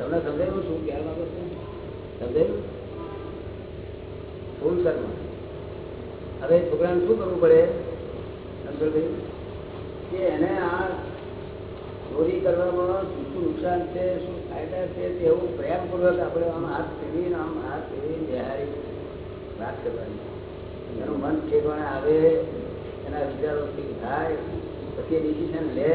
તમને સમજાયું શું કહેવા માંગો છો સમજાયું ફૂલ કર્મ છોકરાને શું કરવું પડે અંકલભાઈ કે એને આ ચોરી કરવામાં શું શું નુકસાન છે, શું ફાયદા છે તેવું પ્રેમપૂર્વક આપણે આમ હાથ ફેરવીને આમ હાથ ફેરવીને બિહારી વાત કરવાની. એનું મન ઠેકવાને આવે, એના વિચારો ઠીક થાય, પછી ડિસિઝન લે.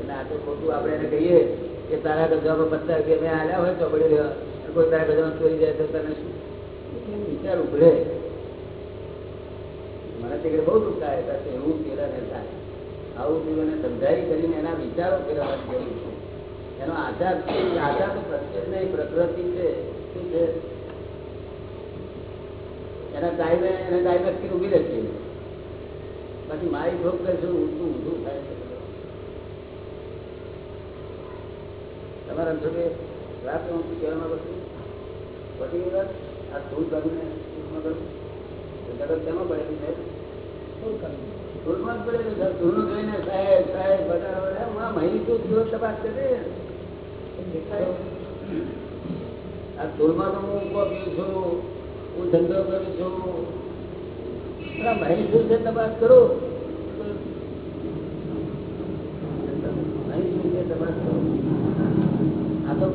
એને આ તો ખોટું આપણે એને કહીએ કે તારા ગજામાં પચાસ રૂપિયા મેં આવ્યા હોય તો આપણે કોઈ તારા ગજામાં ચોરી જાય તો તને શું? વિચાર ઉભરે. મને તે બહુ દુઃખ થાય કે એવું પેલા ને થાય. આવું પેલોને સમજાવી કરીને એના વિચારો પેલા જરૂર છે. એનો આધાર આધાર તો પ્રત્યેક નહીં પ્રકૃતિ છે શું છે? એના ટાઈમે એના ટાઈમે સ્કીન ઊભી રહેશે. પછી મારી ભોગ કરશું ઊંધું ઊંધું થાય છે. તમારા જોડે રાત હું કહેવા માંગુ છું? પતી ગઈ આ સ્થૂળ કર્મને સૂક્ષ્મ કરું જગત પડેલું છે? સ્થૂળમાં જ પડેલું છે. સ્થૂળનું જોઈને સાહેબ સાહેબ બધા મહિની તો દિવસ તપાસ કરે? આ તો હું આ તો,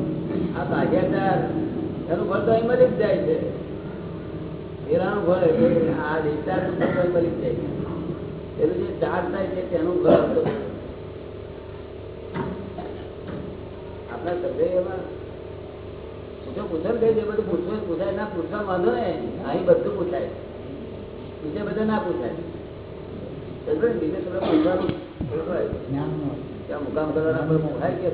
આ ભાગ્યાચાર એનું ફળ તો મળી જ જાય છે. પેલાનું ફળ આ ડિસ્ચાર્જનું ફળ તો અહીં જ જાય છે. એનું જે ચાર્જ થાય છે, તેનું ફળ હતું. આપણા સભ્યમાં પૂછો પૂછો ને કઈ જે બધું પૂછવું પૂછાય ના પૂછવા વાંધો ને. અહીં બધું પૂછાય. બીજે બધા ના પૂછાય. બીજે બધા પૂછવાનું ત્યાં મુકામ કરવાના પૂછાય કે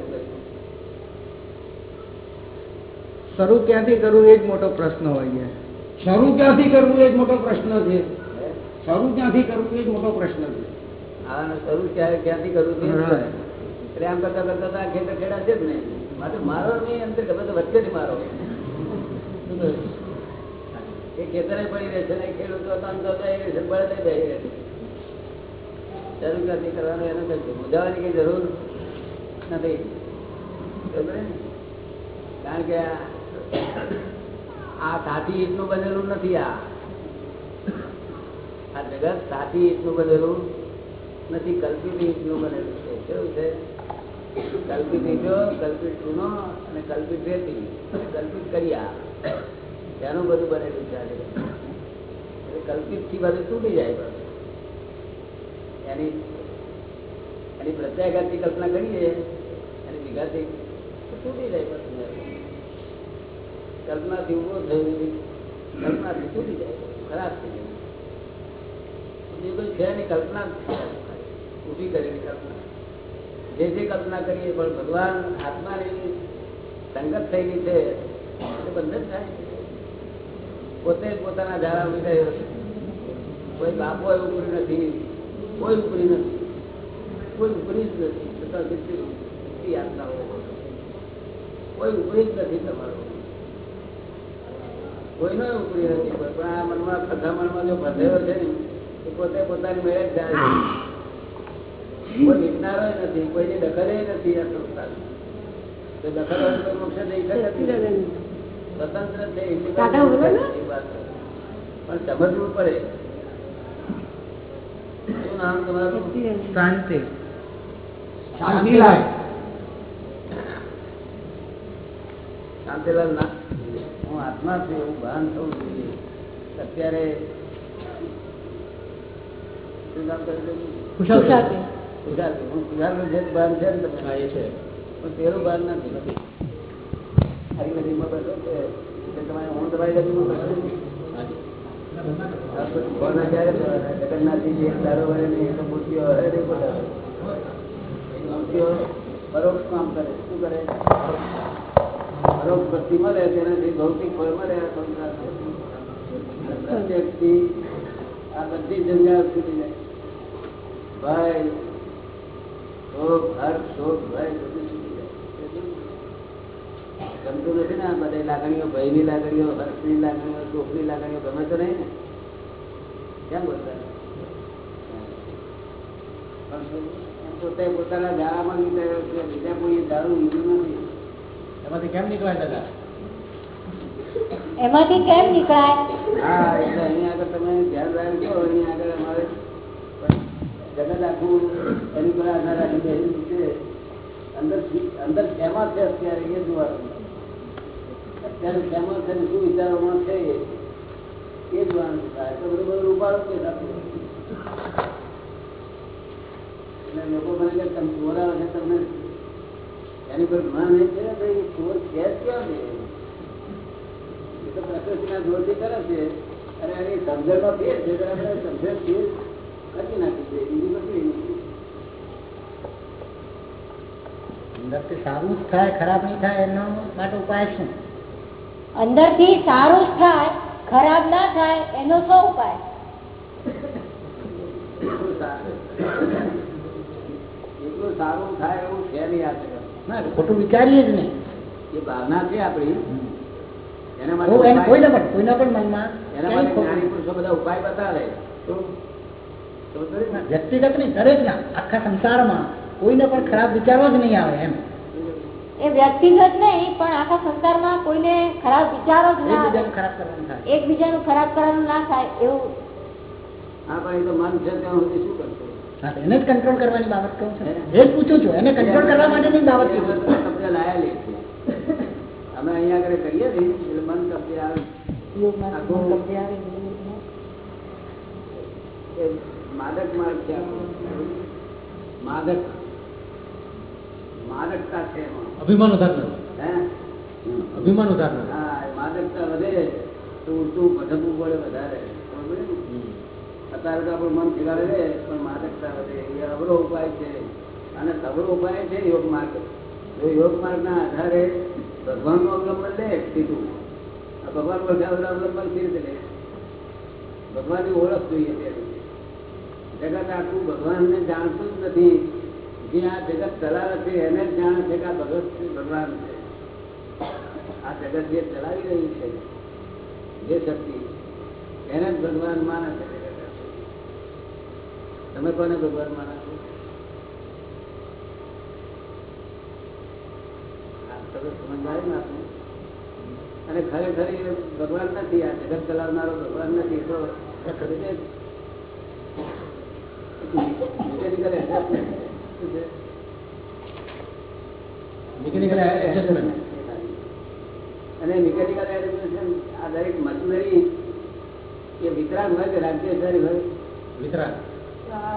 શરૂ ક્યાંથી કરવું એ જ મોટો પ્રશ્ન હોય છે. શરૂ ક્યાંથી કરવું એ જ મોટો પ્રશ્ન છે? શરૂ ક્યાંથી કરવું એ જ મોટો પ્રશ્ન છે. શરૂ ક્યારે ક્યાંથી કરવું Right. પ્રેમ કરતા કરતા ખેડા છે જ ને માટે મારો નહીં અંદર ગમે તો વચ્ચેથી મારો. એ ખેતરે પડી રહે ને ખેડૂતો તો આમ તો બે રહે છે, બળદે બેસી રહે છે. શરૂ કરવાનું કઈ જરૂર નથી. કારણ કે આ- સાચી ઈટનું બનેલું નથી આ. આ જગત સાથી ઈટનું બનેલું નથી કલ્પિત ઈટનું બનેલું છે. કેવું છે? કલ્પિત ઈટો કલ્પિત ચૂનો અને કલ્પિત રેતી અને કલ્પિત કર્યા. તેનું બધું બનેલું છે કલ્પિતથી બધું તૂટી જાય એની એની પ્રત્યાઘાતની કલ્પના કરીએ, એની વિઘાતી તૂટી જાય કલ્પનાથી ઊભો થયો કલ્પનાથી તૂટી જાય ખરાબ થઈ જાય. બીજું કોઈ છે નહીં, કલ્પના. ઊભી કરેલી કલ્પના. જે જે કલ્પના કરીએ, પણ ભગવાન આત્માની સંગત થયેલી છે એટલે બંધન થાય. પોતે પોતાના ધારા ઊભી કોઈ બાપો ઉપરી નથી, કોઈ ઉપરી નથી, કોઈ ઉપરી જ નથી, છતાં કેટલી આત્મા કોઈ ઉપરી જ નથી તમારો. કોઈનો ઉપરી નથી, પણ આ મનમાં પથામણમાં જો ફસાયો છે ને એ પોતે પોતાની મેળે જાય. કોઈ વિજ્ઞાનો નથી કોઈની દખલે નથી આ સંસ્થા દખલ મોક્ષ જઈ શકે જ નહીં. સ્વતંત્ર છે એટલી વાત દાદા બોલો ને. એ વાત પણ સમજવું પડે. શું નામ તમારું? શાંતિ. શાંતિલાલ. શાંતિલાલ ના. હું આત્મા છું એવું ભાન થવું જોઈએ. અત્યારે શું નામ કર્યું? કુશાલ હું કુશાલનું જે ભાન છે ને તમને પણ પેલું ભાન નથી. આવી બધી છે તમારે હું તમારી બાજુ છું? જગન્નાથજી વળે એ તો મૂર્તિઓ હરે નહીં બોલાવે મૂર્તિઓ પરોક્ષ કામ કરે. શું કરે? પરોક્ષ ભક્તિ મળે તેનાથી ભૌતિક ફળ મળે આ સંસારમાં. આ બધી જંજાળ છૂટી જાય. ભાઈ શોક હર્ષ શોક ભય બધું ગમતું નથી ને બધી લાગણીઓ ભયની લાગણીઓ હર્ષની લાગણીઓ દુઃખની લાગણીઓ ગમે તો નહીં ને. કેમ બોલતા? પોતે પોતાના ધારામાં નીકળ્યો છે બીજા કોઈ દારૂ લીધું નથી. એમાંથી કેમ નીકળાય દાદા? એમાંથી કેમ નીકળાય? હા એટલે અહીંયા આગળ તમે ધ્યાન રાખજો અહીંયા આગળ અમારે જગત આખું અત્યારે, એ જોવાનું. કે એટલે લોકો મને કે તમે છે તમને એની પર નહીં છે એ ચોર છે ક્યાં છે? એ તો પ્રકૃતિના જોરથી કરે છે. અને એની ફેર છે કરી નાખી છે બીજું કશું અંદરથી સારું જ થાય ખરાબ નહીં થાય એનો માટે ઉપાય શું અંદરથી સારું જ થાય ખરાબ ના થાય એનો શું ઉપાય એટલું સારું થાય એવું છે નહીં આ જગત. ના ખોટું વિચારીએ જ નહીં એ ભાવના છે આપણી એના માટે કોઈના પણ કોઈના પણ મનમાં એના માટે જ્ઞાની પુરુષો બધા ઉપાય બતાવે તો? વ્યક્તિગત નહીં દરેકના આખા સંસારમાં કોઈને પણ ખરાબ વિચારો જ નહીં આવે એમ. એ વ્યક્તિગત નહીં પણ આખા સંસારમાં કોઈને ખરાબ વિચારો જ ના આવે. ખરાબ કરવાનું થાય. એકબીજાનું ખરાબ કરવાનું ના થાય એવું. હા પણ તો મન છે ત્યાં સુધી શું કરશે? એને જ કંટ્રોલ કરવાની બાબત કહું છું. એ જ પૂછું છું એને કંટ્રોલ કરવા માટેની બાબત પૂછું લાયા લે છે. અમે અહીંયા આગળ કરીએ ને એટલે મન કબજે આવે. યોગમાં કબજે આવે યોગમાં. એ માદક માર્ગ છે. માદક. માદકતા છે અભિમાન ઉધાર હે? અભિમાન ઉધાર હા માદકતા વધે. તો ઊંચું ભટકવું પડે વધારે? અત્યારે તો આપણું મન ફેલાવે છે પણ માદકતા વધે. એ અવરો ઉપાય છે. અને અવરો ઉપાય છે યોગ માર્ગ. જો યોગ માર્ગના આધારે ભગવાનનું અવલંબન લે સીધું. ભગવાન પર અવલંબન સી રીતે લે? ભગવાનની ઓળખ જોઈએ પેલી જગત આખું ભગવાનને જાણતું જ નથી. જે આ જગત ચલાવે છે, એને જ જાણે છે કે આ ભગત ભગવાન છે. આ જગત જે ચલાવી રહ્યું છે, જે શક્તિ, એને જ ભગવાન માને છે તમે કોને ભગવાન માનો છો? તમે સમજ ને આપને? અને ખરેખર ભગવાન નથી, આ જગત ચલાવનારો ભગવાન નથી. તો મિકેનિકલ એડજસ્ટમેન્ટ અને મિકેનિકલ એડજસ્ટમેન્ટ આ દરેક મશીનરી એ વિતરાગ હોય કે રાજ્યશાહી હોય? વિતરાગ.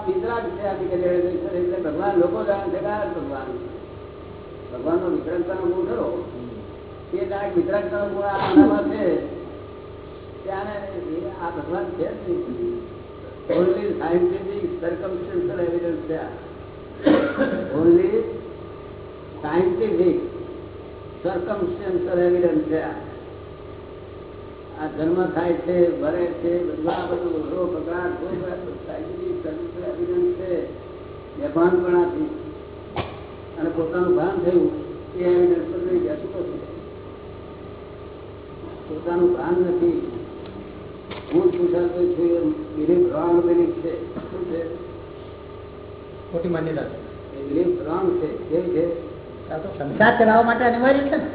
વિતરાગ છે આ મિકેનિકલ એડમિશન એટલે ભગવાન લોકો જાણે છે ભગવાન ભગવાનનો વિતરાગતાનો ગુણ ખરો. એ ડાયરેક્ટ વિતરાગતાનો ગુણ આનામાં છે. ત્યાં આ ભગવાન છે જ નહીં. ઓનલી સાયન્ટિફિક સર્કમસ્ટન્શિયલ એવિડન્સ છે ઓનલી સાયન્ટિફિક સર્કમસ્ટન્શિયલ એવિડન્સ છે આ જન્મ થાય છે, ભરે છે, બધા બધું બધો પગાર સાયન્ટિફિક સર્કમસ્ટન્શિયલ એવિડન્સ છે, બેભાનપણાથી. અને પોતાનું ભાન થયું, એ એવિડન્સ પર નહીં બેસતું પોતાનું ભાન નથી. હું કુશળ તો છું બિલીફ રોંગ બિલીફ છે. શું છે? ખોટી માન્યતા છે બિલીફ રોંગ છે. કેવી છે? સંસાર. ચલાવવા માટે અનિવાર્ય છે ને?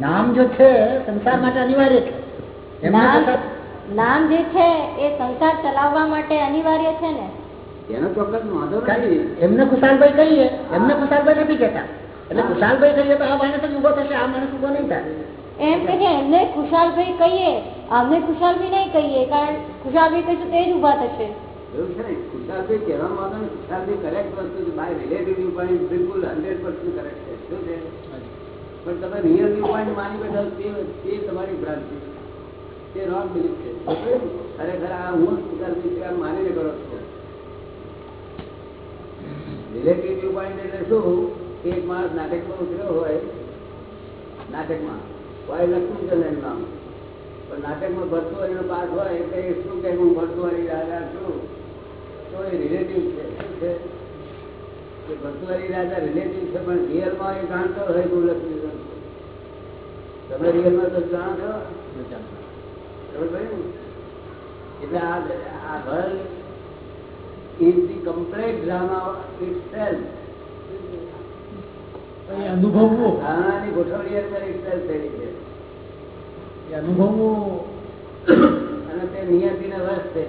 નામ જો છે સંસાર માટે અનિવાર્ય છે. એમને નામ જે છે એ સંસાર ચલાવવા માટે અનિવાર્ય છે ને? એનો ચોક્કસ વાંધો નથી. એમને ખુશાલભાઈ કહીએ એમને ખુશાલભાઈ નથી કહેતા. એટલે ખુશાલભાઈ કહીએ તો આ માણસ જ ઊભો થશે આ માણસ ઊભો નહીં થાય. એમ કે એમને ખુશાલભાઈ કહીએ અમને ખુશાલભી નહીં કહીએ, કારણ ખુશાલભી કહીશું તે જ ઊભા થશે. એવું છે ને નહીં ખુશાલભાઈ કરેક્ટ વસ્તુ છે. રિલેટિવ વ્યૂ એટલે શું? એક માણસ નાટકમાં ઉતર્યો હોય, નાટકમાં હોય લક્ષ્મીચંદ્ર એનું નામ. નાટકમાં ભરતુઆરીનો પાઠ હોય એટલે શું કે હું ભરતુઆરી રાજા છું? તો એ રિલેટિવ છે. શું છે? કે ભરતુઆરી રાજા રિલેટિવ છે પણ રિયલમાં એ જાણતો હોય છું. તમે રિયલમાં તો જાણો છો. ખબર એટલે આ આ ભર is the complete drama itself અનુભવવું. ધારણાની ગોઠવણી અંદર ઇટ સેલ્ફ થયેલી છે. એ અનુભવવું અને તે નિયતિને છે?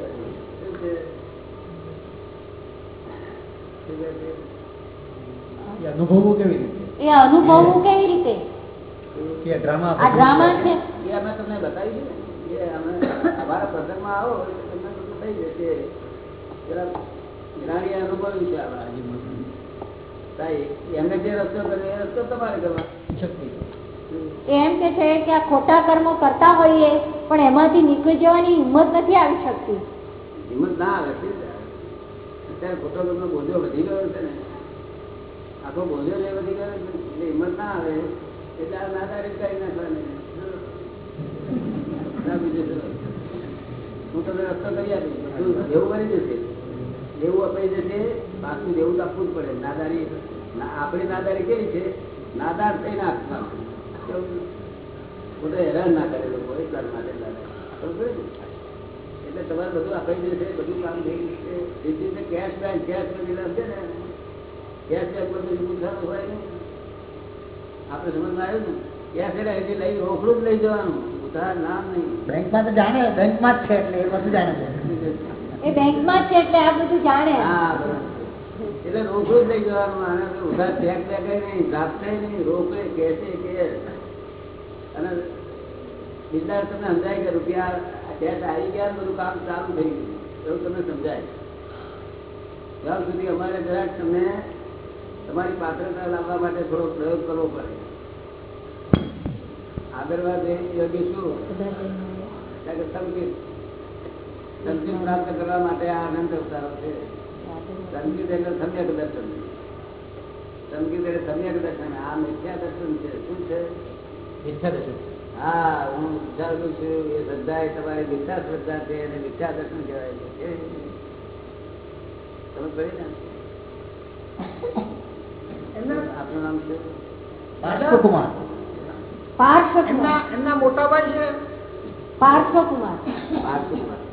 કેવી રીતે? એ અનુભવવું કેવી રીતે? કે ડ્રામા આ ડ્રામા છે. એ અમે તમને બતાવી છે ને. એ અમે અમારા પ્રસંગમાં આવો એટલે તમને બધું થઈ જશે. જરા જ્ઞાની અનુભવ્યું છે આવા તાઈ એમને જે રસ્તો કર્યો એ રસ્તો તમારે કરવા શક્તિ એમ કે છે કે આ ખોટા કર્મો કરતા હોઈએ, પણ એમાંથી નીકળી જવાની હિંમત નથી આવી શકતી. હિંમત ના આવે અત્યારે ખોટો તમને બોજો વધી ગયો છે ને. આખો બોજો જે વધી ગયો એટલે હિંમત ના આવે. એટલે આ નાદારી કરી નાખવાની. ના? હું તમને રસ્તો કરી આપીશ. દેવું કરી જશે દેવું અપાઈ જશે પાછું તો આપવું જ પડે. નાદારી, ના- આપણી નાદારી કેવી છે? નાદાર થઈને આપવાનું. ખોટો હેરાન ના કરે લોકો એટલા માટે તમારે બધું આપી જશે બધું કામ થઈ જેથી કેશ બેંક કેશ બેંક છે ને કેશ બેંક પર પછી હોય ને. આપણે સમજમાં આવ્યું ને? કેશ એટલે હજી લઈ રોકડું જ લઈ જવાનું. ઉધાર નામ નહીં. બેંકમાં તો જાણે બેંકમાં જ છે એટલે એ બધું જાણે છે. એ બેંકમાં જ છે એટલે આ બધું જાણે. હા બરાબર. એટલે રોકડું જ લઈ જવાનું આને તો ઉધાર ચેક બેક નહીં રાખશે નહીં રોકડે કેશે કે અને બિલ્ડર તમને સમજાય કે રૂપિયા કેશ આવી ગયા ને બધું કામ ચાલુ થઈ ગયું. એવું તમને સમજાય. ત્યાં સુધી અમારે જરાક તમને તમારી પાત્રતા લાવવા માટે થોડો પ્રયોગ કરવો પડે. આગળવાદ એ યોગ્ય શું? કારણ કે સંકેત સંકેત પ્રાપ્ત કરવા માટે આ આનંદ અવતારો છે. સંગીત એટલે સમ્યક દર્શન સંગીત એટલે સમ્યક દર્શન આ મિથ્યા દર્શન છે. શું છે? મિથ્યા દર્શન હા હું વિચારું છું એ શ્રદ્ધા એ તમારી મિથ્યા શ્રદ્ધા છે અને મિથ્યા દર્શન કહેવાય છે. તમે કરી ને આપનું નામ છે પાર્શ્વકુમાર. પાર્શ્વકુમાર. એમના મોટા ભાઈ છે. પાર્શ્વકુમાર. પાર્થિવમાં.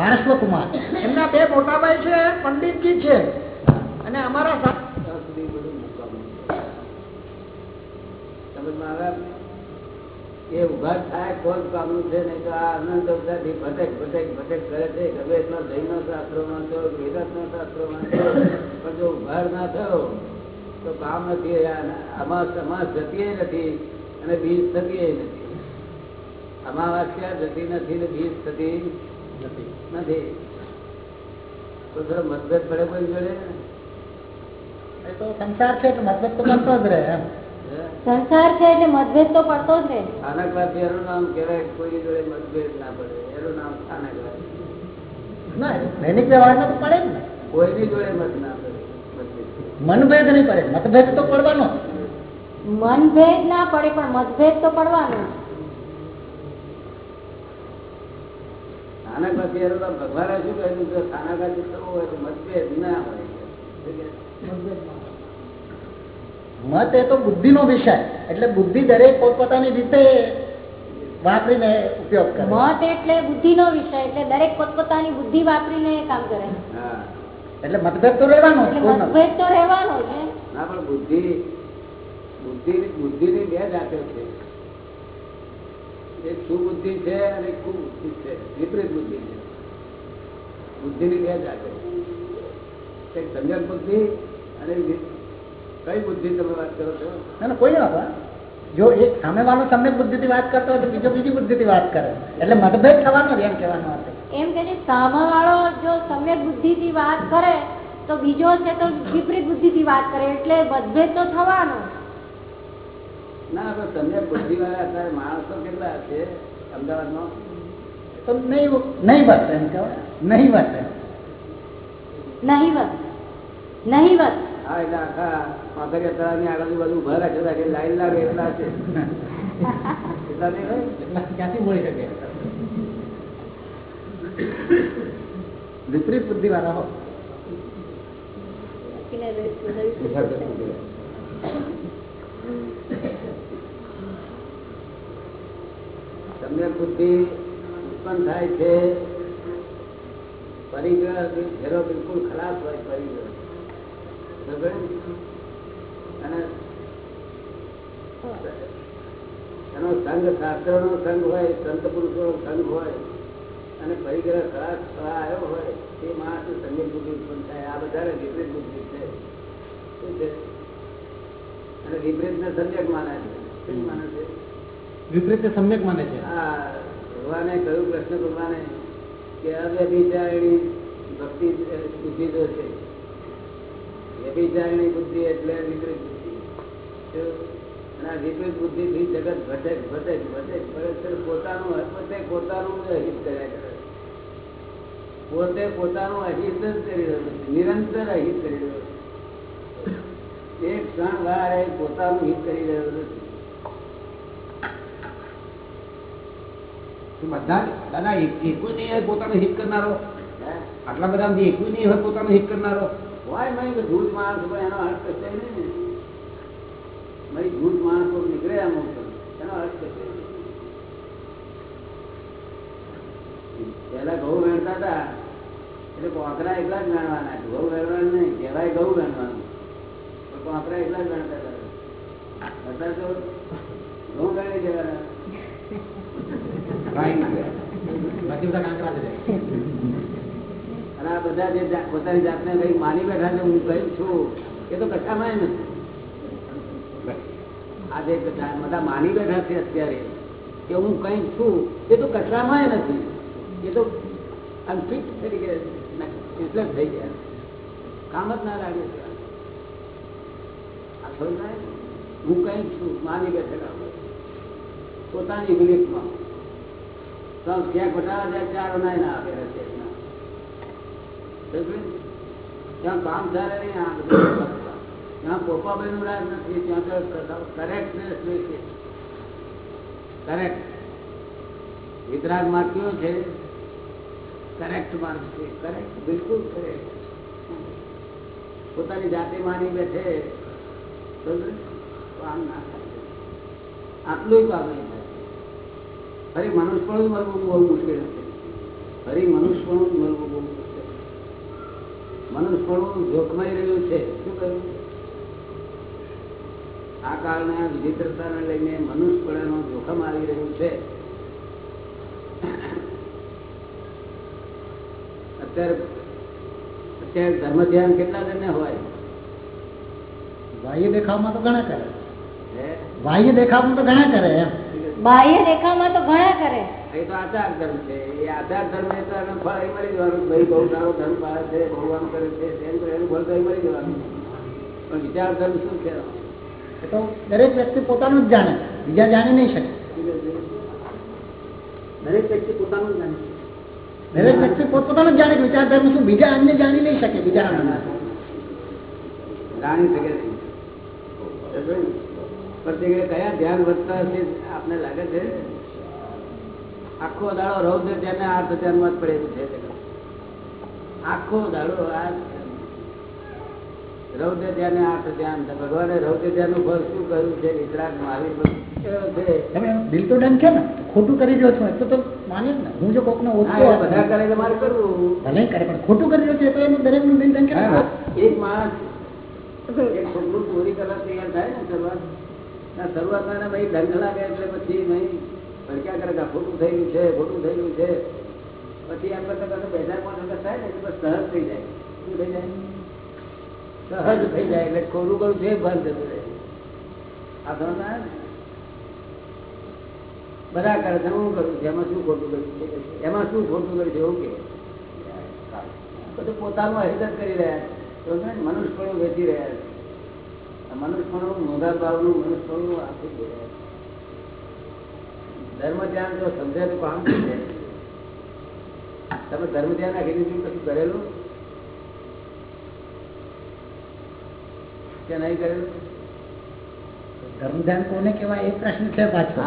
પાર્શ્વકુમાર એમના બે મોટાભાઈ છે પંડિતજી છે. અને અમારા? એ ઊભા થાય કોણ કામનું છે નહીં તો આ અનંત અવતારથી ભટક ભટક ભટક કરે છે. ગમે એટલા જૈનો શાસ્ત્રો છો વેદાંતના શાસ્ત્રો છો પણ જો ઉભાર ના થયો તો કામ નથી આમાં સમાસ જતી નથી અને બીજ થતી નથી. અમાવાસ્યા જતી નથી ને બીજ થતી નથી. નથી તો થોડો મતભેદ પડે કોઈ જોડે? એ તો સંસાર છે એટલે મતલબ તો કરતો જ રહે સંસાર છે એટલે મતભેદ તો પડતો જ રહે. સ્થાનકવાદ એનું નામ કહેવાય કોઈ જોડે મતભેદ ના પડે. એનું નામ સ્થાનકવાદ ના દૈનિક વ્યવહારમાં તો પડે જ ને. કોઈની જોડે મત ના પડે મતભેદ. મનભેદ નહીં પડે. મતભેદ તો પડવાનો. મનભેદ ના પડે પણ મતભેદ તો પડવાનો. જ. પછી એનું ભગવાને શું કહ્યું કે સ્થાનકવાદ થવું હોય તો મતભેદ ના હોય. મત એ તો બુદ્ધિનો વિષય. એટલે બુદ્ધિ દરેક પોતપોતાની રીતે વાપરીને ઉપયોગ કરે. મત એટલે બુદ્ધિનો વિષય એટલે દરેક પોતપોતાની બુદ્ધિ વાપરીને એ કામ કરે. હા. એટલે મતભેદ તો રહેવાનો. મતભેદ તો રહેવાનો છે ના પણ બુદ્ધિ બુદ્ધિ ની બે જાતો છે. એક સુબુદ્ધિ છે અને કુબુદ્ધિ છે? વિપરીત બુદ્ધિ છે. બુદ્ધિની બે જાતે. એક સમ્યક બુદ્ધિ અને કઈ બુદ્ધિ તમે વાત કરો છો? ના, ના, કોઈ નતો જો એક સામેવાળો બુદ્ધિ થી વાત કરતો હોય તો બીજો બીજી બુદ્ધિ થી વાત કરે. એટલે મતભેદ થવાનો એમ કહેવાનો એમ કે સામે વાળો જો સમ્યક બુદ્ધિથી વાત કરે તો બીજો છે તો વિપરીત બુદ્ધિથી વાત કરે. એટલે મતભેદ તો થવાનો. ના સમ્યક બુદ્ધિ વાળા અત્યારે માણસો કેટલા છે? અમદાવાદમાં? તો નહીં નહીં વાત એમ કહેવાય. નહીં વાત નહીવત નહીવત હા એટલે આખા પાથરિયા તળાવની આગળ બાજુ ઊભા રાખે રાખે લાઈન લાગે એટલા છે. એટલા નહીં હોય? એટલા ક્યાંથી મળી શકે? વિપરીત બુદ્ધિ વાળા હો સમ્યક બુદ્ધિ ઉત્પન્ન થાય છે, પરિગ્રહ બિલકુલ ખરાબ હોય પરિગ્રહ. અને એનો સંઘ શાસ્ત્ર નો સંઘ હોય, સંત પુરુષો નો સંઘ હોય, અને પરિગ્રહ ખરાબ થવા આવ્યો હોય, તે માણસ સંગીત બુદ્ધિ ઉત્પન્ન થાય. આ બધા વિપરીત બુદ્ધિ છે. અને વિપરીત ને સમ્યક માને છે. માને છે? વિપરીત સમ્યક માને છે. આ ભગવાને કહ્યું કૃષ્ણ ભગવાને કે અવ્યભિચારિણી ભક્તિ બુદ્ધિ તો છે. વ્યભિચારિણી બુદ્ધિ એટલે વિપરીત બુદ્ધિ. અને વિપરીત બુદ્ધિ થી જગત ભટક ભટક ભટક પરસ્પર પોતાનું પોતે પોતાનું અહિત કર્યા કરે પોતે પોતાનું અહિત જ કરી રહ્યો નિરંતર અહિત કરી રહ્યો છે. એક ક્ષણ વાર પોતાનું હિત કરી રહ્યો નથી. બધા દાદા એકુય નહીં આટલા બધા એકુય નહીં હોય પોતાનું હિત કરનારો. હોય નહીં કે માણસ હોય, એનો અર્થ કશે નહીં મારી જૂઠ માણસો નીકળે એનો અર્થ કશે પેલા ઘઉં વેણતા હતા. એટલે કોકરા એકલા જ વેણવાના ઘઉં વેણવાનું નહીં, કહેવાય ઘઉં વેણવાનું. પણ કોકરા એકલા જ વેણતા હતા. ઘઉં વેણી દેવાના. અને આ બધા જે પોતાની જાતને કઈ માની બેઠા છે, હું કઈ છું, એ તો કશામાં નથી. આ જે બધા માની બેઠા છે અત્યારે, કે હું કઈ છું, એ તો કચરામાં નથી. એ તો અનફિટ તરીકે એટલે થઈ ગયા. કામ જ ના લાગે છે. આ થોડું હું કઈ છું, માની બેઠેલા. પોતાની તો ક્યાંક બટાવા જાય ચાર ના ના આપે છે ત્યાં કામ ચાલે નહીં, આ બધું ત્યાં પોપાભાઈ નું રાજ નથી, ત્યાં કરેક્ટનેસ કરેક્ટ વિતરાગ માર્ગ કયો છે? કરેક્ટ માર્ગ છે. કરેક્ટ બિલકુલ કરેક્ટ પોતાની જાતે માની બેઠે. આમ ના થાય. આટલું કામ નહીં ફરી મનુષ્યપણું જ મળવું બહુ મુશ્કેલ છે. ફરી મનુષ્યપણું જ મળવું બહુ મુશ્કેલ મનુષ્યપણું જોખમાઈ રહ્યું છે. શું કહ્યું આ કારણે આ વિચિત્રતાને લઈને મનુષ્યપણાનું જોખમ આવી રહ્યું છે. અત્યારે અત્યારે ધર્મ ધ્યાન કેટલા જણને હોય? બાહ્ય દેખાવમાં તો ઘણા કરે બાહ્ય દેખાવમાં તો ઘણા કરે એમ. બાહ્ય દેખાવમાં તો ઘણા કરે. એ તો આચાર ધર્મ છે. એ આચાર ધર્મ એ તો એનું ફળ મળી જવાનું. ભાઈ બહુ સારો ધર્મ પાળે છે બહુ આમ કરે છે તેમ કરે એનું ફળ તો મળી જવાનું. પણ વિચાર ધર્મ શું છે? એ તો દરેક વ્યક્તિ પોતાનું જ જાણે. બીજા જાણી નહીં શકે. દરેક વ્યક્તિ પોતાનું જાણે. દરેક વ્યક્તિ પોતાનું જ જાણે કે વિચાર ધર્મ શું? બીજા અન્ય જાણી નહીં શકે બીજા જાણી શકે નહીં. કયા ધ્યાન વધતા હશે આપને લાગે છે? આખો દાડો રૌદ્ર ધ્યાન આર્થ ધ્યાનમાં જ પડેલું છે. આખો દાડો આ રૌદ્ર ધ્યાન આર્થ ધ્યાન. ભગવાને રૌદ્ર ધ્યાનનું ફળ શું કર્યું છે? વિતરાગ મહાવીર બિલ તો ડન ડંખે ને? ખોટું કરી રહ્યો છું તો તો માને ને. હું જો કોક ને ઓછો બધા કરે તો મારે કરવું. ભલે કરે પણ ખોટું કરી રહ્યો છે તો એનું દરેકનું બિલ ડન હા, એક માણસ એક છોકરું ચોરી કરવા તૈયાર થાય ને ના શરૂઆતમાં ભાઈ દંગ લાગે એટલે પછી નહીં. ભડક્યા કરે ખોટું થયેલું છે, ખોટું થયેલું છે. પછી એમ કરતા કરતા બે હજાર થાય ને સહજ થઈ જાય. શું થઈ જાય? સહજ થઈ જાય એટલે ખોટું કરું છે બંધ થતું રહે. આ સમજ ના આવે ને? બધા કરે છે, હું કરું છું, એમાં શું ખોટું કર્યું છે? એમાં શું ખોટું કર્યું છે, એવું કે. બધું પોતાનું હિદત કરી રહ્યા છે. તો પણ વેચી રહ્યા છે. ભાવનું આપી દે ધર્મ ધ્યાન જો સમજે તો કામ થઈ તમે ધર્મ ધ્યાન આખી દીધું કશું કરેલું? કે નહીં કરેલું? ધર્મધ્યાન કોને કહેવાય? એ પ્રશ્ન છે પાછો.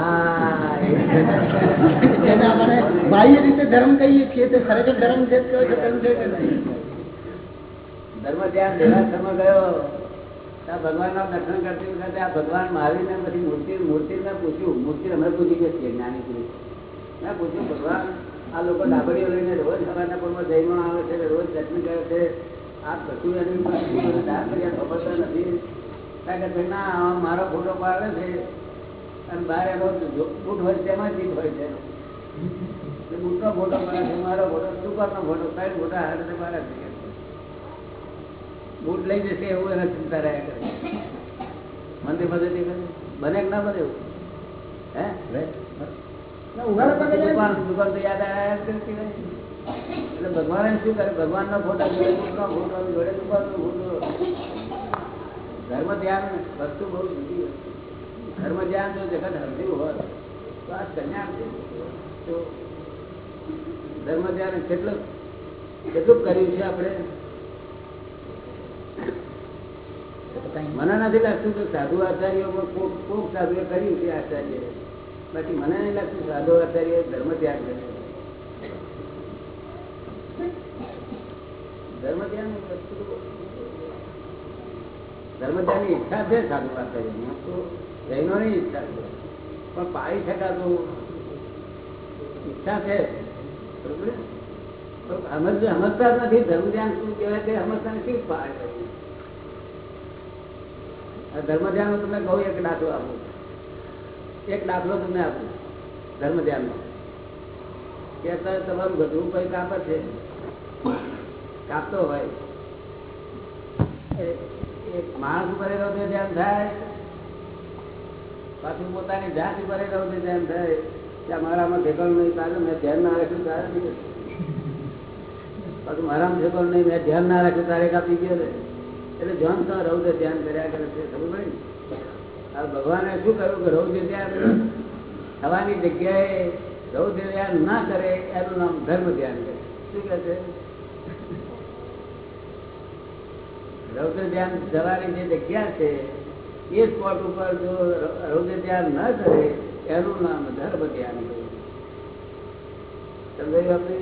જેને આપણે બાહ્ય રીતે ધર્મ કહીએ છીએ તે ખરેખર ધર્મ છે કે નહીં? ધર્મ ધ્યાન દેવાસરમાં ગયો ત્યાં ભગવાનના દર્શન કરતી વખતે આ ભગવાન મહાવીરને પછી મૂર્તિ મૂર્તિને પૂછ્યું. મૂર્તિ અમે પૂછી કે છીએ જ્ઞાની પુરુષ. મેં પૂછ્યું, ભગવાન, આ લોકો ડાબડીઓ લઈને રોજ સવારના પોરમાં જઈમાં આવે છે રોજ દર્શન કરે છે. આ કશું એની દાન કર્યા નથી. કારણ કે ના મારો ફોટો પાડે છે. અને બહાર એનો બૂટ હોય તેમાં જીત હોય છે. બૂટનો ફોટો પાડે છે, મારો ફોટો, સુપરનો ફોટો, સાઈડ ફોટા છે મારા છે. બૂટ લઈ જશે એવું એને ચિંતા રહ્યા કરે. મંદિર મદદ બને કે ના બને એવું? હે? ભગવાન શું કરે? ભગવાન નો ફોટો જોડે ધર્મ ધ્યાન વસ્તુ બહુ જુદી ધર્મ ધ્યાન જો જગત હરદ્યું હોત તો આ કન્યા તો ધર્મ ધ્યાન કેટલું કેટલું કર્યું છે આપણે? મને નથી લાગતું કે સાધુ આચાર્યોમાં કોક કોક કર્યું છે આચાર્ય બાકી મને નહીં લાગતું સાધુ આચાર્ય ધર્મ ત્યાગ કર્યો ધર્મ ઈચ્છા છે સાધુ આચાર્યની આમ તો જૈનોની ઈચ્છા છે. પણ પાડી શકાતું ઈચ્છા છે. સમજતા જ નથી. ધર્મ ધ્યાન શું કહેવાય તે સમજતા નથી. પાડી ધર્મ ધ્યાન તમને કહું એક દાખલો આપું. એક દાખલો તમને આપું ધર્મ ધ્યાનનો કે અત્યારે તમારું ગધરું કોઈ કાપે છે? કાપતો હોય. એક માણસ ઉપર રૌદ્ર ધ્યાન થાય, પાછું પોતાની જાત ઉપર રૌદ્ર ધ્યાન થાય. કે મારામાં ઠેકાણું નહીં તારે મેં ધ્યાન ના રાખ્યું તારે. પાછું મારામાં ભેગળ નહીં, મેં ધ્યાન ના રાખ્યું તારે કાપી ગયો એટલે જોન તો રૌદ્ર ધ્યાન કર્યા કરે છે, ખબર પડે? હવે ભગવાને શું કર્યું કે રૌદ્ર ધ્યાન થવાની જગ્યાએ રૌદ્ર ધ્યાન ના કરે, એનું નામ ધર્મ ધ્યાન કરે. શું કહે છે? રૌદ્ર ધ્યાન થવાની જે જગ્યા છે, એ સ્પોટ ઉપર જો રૌદ્ર ધ્યાન ના કરે, એનું નામ ધર્મ ધ્યાન કરે. સમજાયું આપણે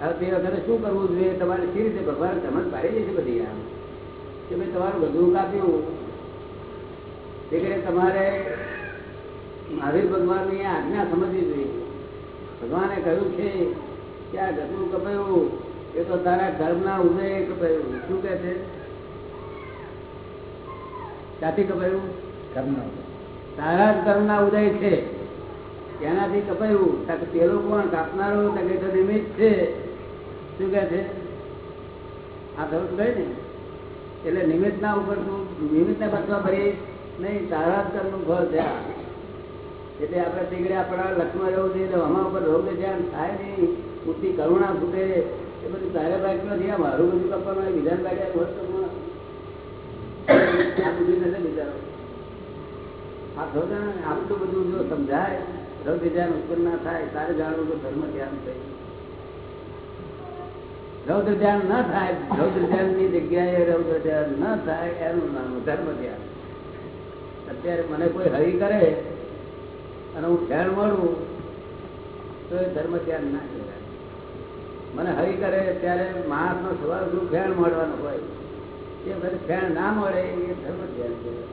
હવે તે વખતે શું કરવું જોઈએ? તમારે કેવી રીતે ભગવાન સમજ પાડી દે છે બધી આમ? કે ભાઈ તમારું બધું કાપ્યું. તે કરે તમારે મહાવીર ભગવાનની આજ્ઞા સમજવી જોઈએ. ભગવાને કહ્યું છે કે આ ગધું કપાયું. એ તો તારા ધર્મના ઉદય કપાયું. શું કે છે? ક્યાંથી કપાયું? કર્મનો. તારા જ ધર્મના ઉદય છે. તેનાથી કપાયું. પેલો કોણ? કાપનારો નિમિત્ત છે. શું કે છે? આ ધર્મ કહે ને? એટલે નિમિત્ત ના ઉપર તું નિમિત્ત ને બચવા ભરી નહીં તારા જ કર્મનું ફળ છે. એટલે આપણે તીગડે આપણા લક્ષ્મણ રહેવું જોઈએ એટલે અમારા ઉપર રોગ ધ્યાન થાય નહીં. પૂરતી કરુણા ફૂટે એ બધું તારે બાઈક નથી. આ મારું બધું હોય વિધાન બાઈક વર્ષમાં બિચારો આ ને આટલું બધું જો સમજાય રૌદ્ર ધ્યાન ઉત્પન્ન ના થાય, તારે જાણવું તો ધર્મ ધ્યાન થઈ રૌદ્ર ધ્યાન ન થાય રૌદ્ર ધ્યાનની જગ્યાએ રૌદ્ર ધ્યાન ન થાય, એનું નામ ધર્મ ધ્યાન. અત્યારે મને કોઈ હરી કરે અને હું ફેણ મળું, તો એ ધર્મ ધ્યાન ના કહેવાય. મને હરી કરે ત્યારે માણસ નો સ્વભાવ શું ફેણ મળવાનો હોય. એ વખતે ફેણ ના મળે એ ધર્મ ધ્યાન કહેવાય.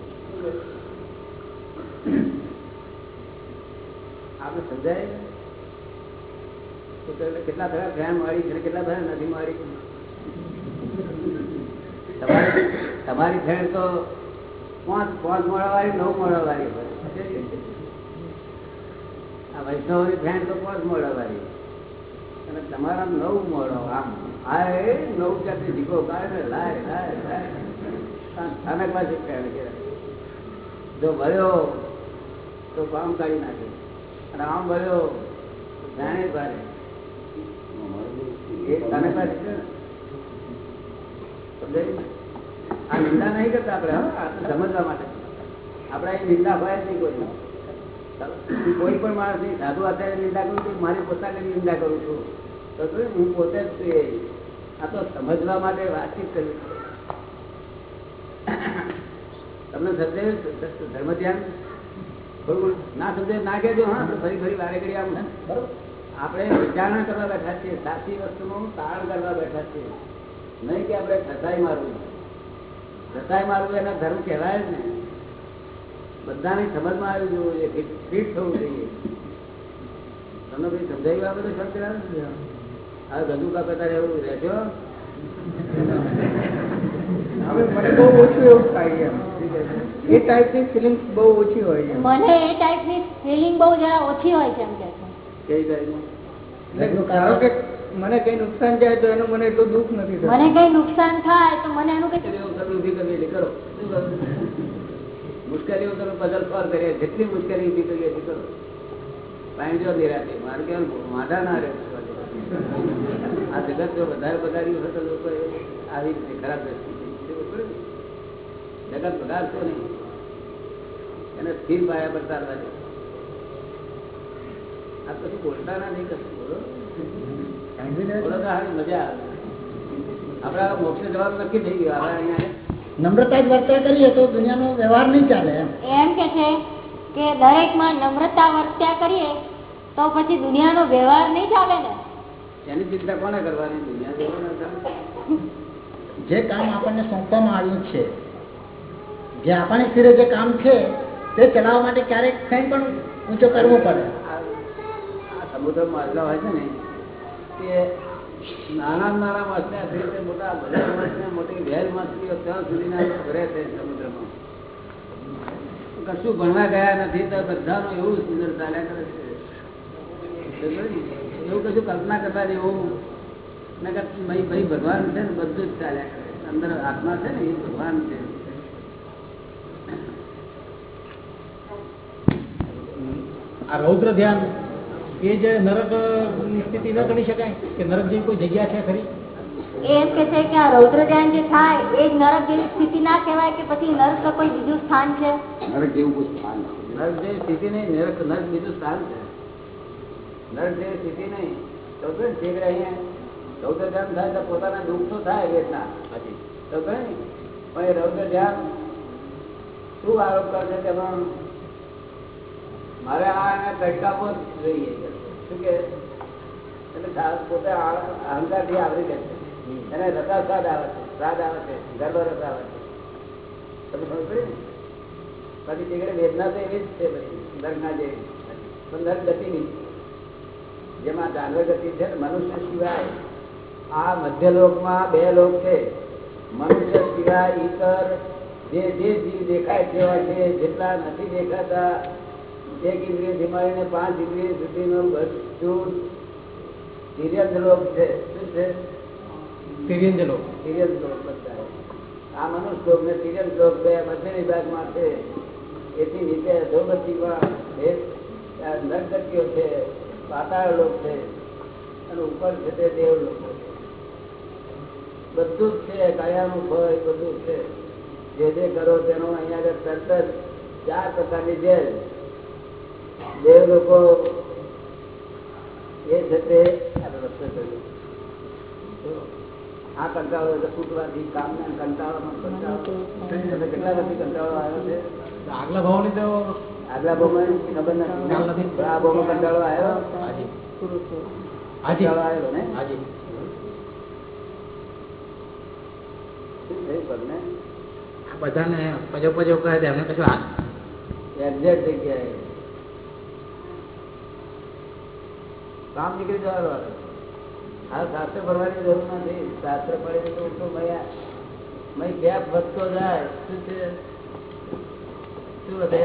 આપણે સમજાય? કેટલા થયા? ફેન મારી છે કેટલા થયા? નથી મારી. તમારી તમારી ફેન તો પાંચ પાંચ મોડા વાળી નવ મોડા વાળી આ વૈષ્ણવની ફેન તો પાંચ મોડા વાળી અને તમારા નવ મોડો આમ આ એ નવ જાતની જીગો કાઢે લાય લાય લાય. સ્થાનક પાસે ફેન કે જો ભર્યો તો કામ કાઢી નાખે. અને આમ ભર્યો જાણે ભારે એ સ્થાનક પાસે છે ને. સમજાયું ને? કોઈ પણ માણસની સાધુ અત્યારે નિંદા કરું છું, મારી પોતાની નિંદા કરું છું. તો હું પોતે જ છું. આ તો સમજવા માટે વાતચીત કરવી તમને સમજાયું ધર્મ ધ્યાન? બરોબર. ના સમજે ના કહેજો, હા ફરી ફરી વારે ઘડી આમ બરોબર. આપણે વિચારણા કરવા બેઠા છીએ સાચી વસ્તુનું તારણ કરવા બેઠા છીએ. નહીં કે આપણે ઠસાઈ મારવું. ઠસાઈ મારવું એના ધર્મ કહેવાય જ ને બધાની સમજમાં આવી જવું જોઈએ ફિટ ફિટ થવું જોઈએ. તમને કઈ સમજાવી આ બધું શાંતિલાલ આ ગજુ કાપે તારે એવું રહેજો. હવે મને બહુ ઓછું એવું થાય એ ટાઈપની ફિલિંગ્સ બહુ ઓછી હોય છે મને એ ટાઈપની ફિલિંગ બહુ જરા ઓછી હોય છે એમ કે છે કઈ ટાઈપનું એટલે ધારો કે મને કઈ નુકસાન જાય તો એનું મને એટલું દુઃખ નથી મને કઈ નુકસાન થાય તો મને એનું કઈ કરો મુશ્કેલીઓ તમે પઝલ પર કરીએ જેટલી મુશ્કેલી ઊભી કરીએ એટલી કરો. પાણી જો નિરાતે મારે કહેવાનું માથા ના રહે આ જગત જો વધારે વધાર્યું હોય તો લોકો આવી રીતે ખરાબ દ્રષ્ટિ જગત બગાડશો નહીં. એને સ્થિર પાયા પર ચાલવા દે. આ પછી બોલતા ના નહીં કશું બોલો બોલો તો હારી મજા આવે. આપડા મોક્ષ જવાબ નક્કી થઈ ગયો હવે નમ્રતા જ વર્ત્યા કરીએ તો દુનિયાનો વ્યવહાર નહીં ચાલે એમ. એમ કે છે કે દરેકમાં નમ્રતા વર્ત્યા કરીએ તો પછી દુનિયાનો વ્યવહાર નહીં ચાલે ને? એની ચિંતા કોને કરવાની? દુનિયા. જે કામ આપણને સોંપવામાં આવ્યું છે જે આપણી સ્થિરે જે કામ છે તે ચલાવવા માટે ક્યારેક કંઈ પણ ઊંચો કરવો પડે. આ માછલા હોય છે ને તે નાના નાના માછલા છે મોટા, બધા માછલા મોટી વેલ માછલીઓ ત્યાં સુધીના ભરે છે સમુદ્રમાં. કશું ભણવા ગયા નથી તો બધાનું એવું સુંદર ચાલ્યા કરે છે. એવું કશું કલ્પના કરતા એવું ભાઈ ભાઈ ભગવાન છે ને બધું જ ચાલ્યા કરે અંદર આત્મા છે ને, એ ભગવાન છે. આ રૌદ્ર ધ્યાન એ જે નરક સ્થિતિ ન ગણી શકાય કે નરક જેવી કોઈ જગ્યા છે ખરી? એમ કે છે કે આ રૌદ્રજાન જે થાય એ નરક જેવી સ્થિતિ ના કહેવાય કે પછી નરક કોઈ બીજું સ્થાન છે? નરક જેવું કોઈ સ્થાન નરક જેવી સ્થિતિ નહીં નરક નરક બીજું સ્થાન છે. નરક જેવી સ્થિતિ નહીં. તો કે અહીંયા. થાય તો પોતાના દુઃખ તો થાય વેદના પછી. તો કઈ પણ એ રૌદ્ર શું આરોપ કરશે તેમાં? મારે આ જ જોઈએ શું કે એટલે પોતે અહંકારથી આવરી લે છે. એને રસા સ્વાદ આવે છે, સ્વાદ આવે છે, ગર્વ રસ આવે છે. તમે ખબર ને? બાકી વેદના તો એવી જ છે પછી નર્કના જેવી. પણ નર્ક ગતિ નહીં. જેમાં જાનવર ગતિ છે મનુષ્ય સિવાય આ મધ્ય લોકમાં બે લોક છે. મનુષ્ય સિવાય ઈતર જે જે જીવ દેખાય તેવા છે, જેટલા નથી દેખાતા એક ઇન્દ્રિયથી મળીને પાંચ ઇન્દ્રિય સુધીનું બધું તિર્યક છે. શું બધા આ મનુષ્ય લોક ને તિર્યક લોક બે મધ્ય વિભાગમાં છે. એથી નીચે અધોગતિમાં નરગતિઓ છે. પાતાળ લોક છે. અને ઉપર છે તે દેવ લોકો છે. બધું જ છે. કયાનું ભય બધું છે. જે જે કરો તેનો અહીંયા આગળ તરત જ ચાર પ્રકારની જેલ દેવ લોકો એ છે તે આ જો, કંટાળો એટલે ફૂટવાથી કામને કંટાળોમાં કંટાળો. કેટલા વર્ષથી કંટાળો આવ્યો છે? આગલા ભાવની તો આગલા બોમાં ખબર નથી. આ આ માં કંટાળો આવ્યો? કંટાળો આવ્યો ને? હાજી. બધાને પજો પજો કહે એમને કશું એક્ઝેક્ટ જગ્યાએ. કામ નીકળી જવાનું હવે. આ શાસ્ત્ર ભરવાની જરૂર નથી. શાસ્ત્ર પડે તો તો મયા મય ગેપ વધતો જાય? શું છે? શું વધે